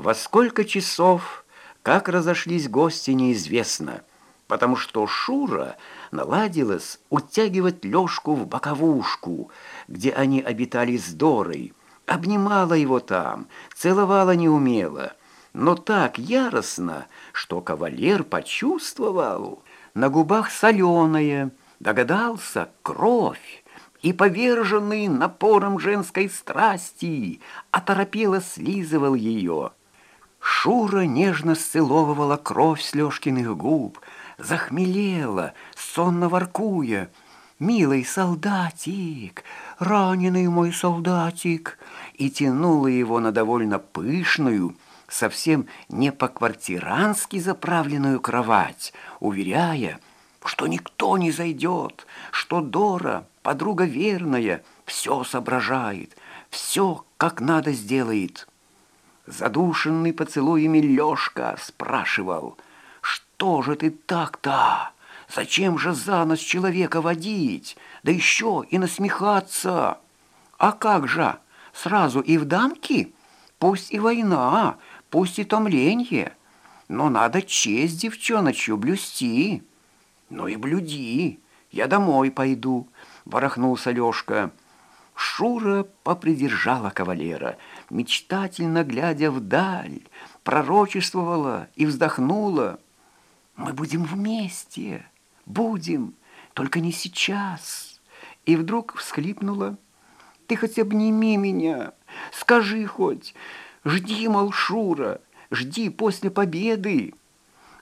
Во сколько часов, как разошлись гости, неизвестно, потому что Шура наладилась утягивать Лёшку в боковушку, где они обитали с Дорой, обнимала его там, целовала неумело, но так яростно, что кавалер почувствовал на губах соленое, догадался кровь, и, поверженный напором женской страсти, оторопело слизывал ее. Шура нежно сцеловывала кровь с Лёшкиных губ, захмелела, сонно воркуя. «Милый солдатик, раненый мой солдатик!» и тянула его на довольно пышную, совсем не по-квартирански заправленную кровать, уверяя, что никто не зайдет, что Дора, подруга верная, все соображает, все как надо сделает. Задушенный поцелуями Лёшка спрашивал, «Что же ты так-то? Зачем же за нос человека водить? Да еще и насмехаться! А как же, сразу и в дамки? Пусть и война, пусть и томленье, но надо честь девчоночью блюсти. Ну и блюди, я домой пойду», — ворохнулся Лёшка. Шура попридержала кавалера, мечтательно глядя вдаль, пророчествовала и вздохнула. «Мы будем вместе, будем, только не сейчас». И вдруг всхлипнула. «Ты хоть обними меня, скажи хоть, жди, мол, Шура, жди после победы».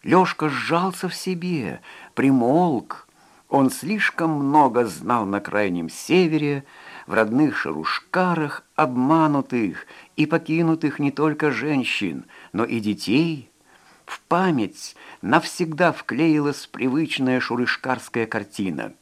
Лёшка сжался в себе, примолк. Он слишком много знал на крайнем севере, в родных шарушкарах, обманутых и покинутых не только женщин, но и детей. В память навсегда вклеилась привычная шурышкарская картина.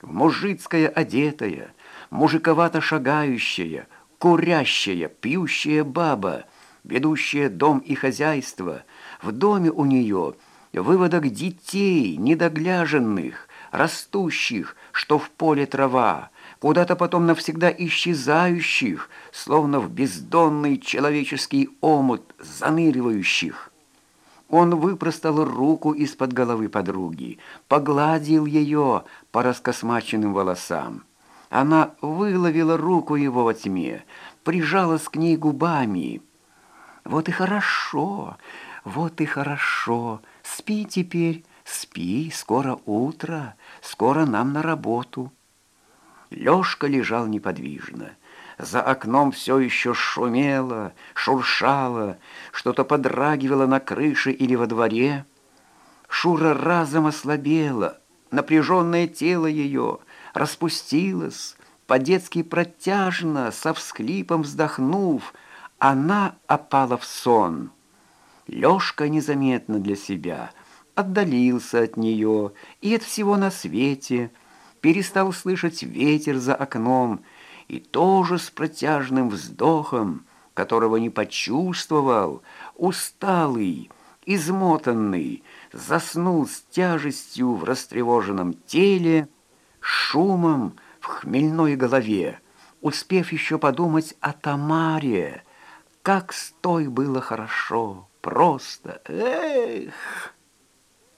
Мужицкая одетая, мужиковато шагающая, курящая, пьющая баба, ведущая дом и хозяйство. В доме у нее выводок детей недогляженных, растущих, что в поле трава, куда-то потом навсегда исчезающих, словно в бездонный человеческий омут заныривающих. Он выпростал руку из-под головы подруги, погладил ее по раскосмаченным волосам. Она выловила руку его во тьме, прижалась к ней губами. «Вот и хорошо, вот и хорошо, спи теперь, спи, скоро утро, скоро нам на работу». Лёшка лежал неподвижно. За окном все еще шумело, шуршало, что-то подрагивало на крыше или во дворе. Шура разом ослабела, напряженное тело ее распустилось, по-детски протяжно, со всхлипом вздохнув, она опала в сон. Лёшка незаметно для себя отдалился от нее и от всего на свете – перестал слышать ветер за окном и тоже с протяжным вздохом, которого не почувствовал, усталый, измотанный, заснул с тяжестью в растревоженном теле, шумом в хмельной голове, успев еще подумать о Тамаре, как с той было хорошо, просто, эх!